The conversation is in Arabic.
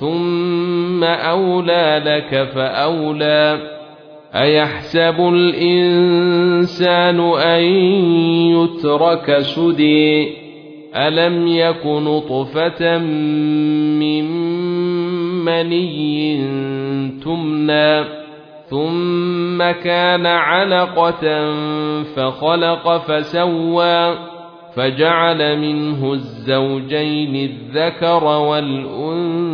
ثم أولى لك فأولى أيحسب الإنسان أن يترك سدي ألم يك نطفة من مني تمنى ثم كان علقة فخلق فسوى فجعل منه الزوجين الذكر والأنثى